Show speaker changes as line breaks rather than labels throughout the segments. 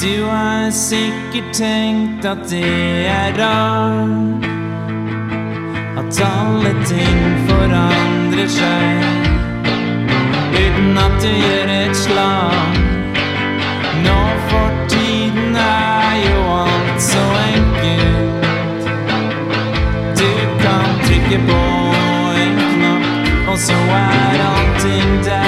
Du har sikkert tenkt at det er rart At alle ting forandrer seg Uten at du gjør et slag. Nå for tiden er jo alt så enkelt. Du kan trykke på en knapp Og så er allting der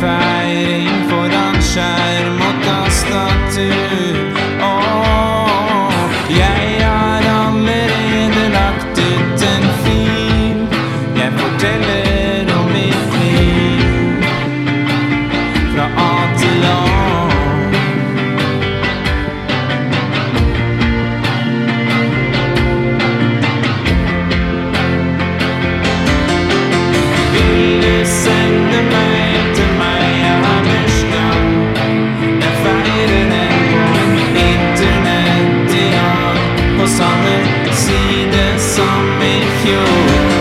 find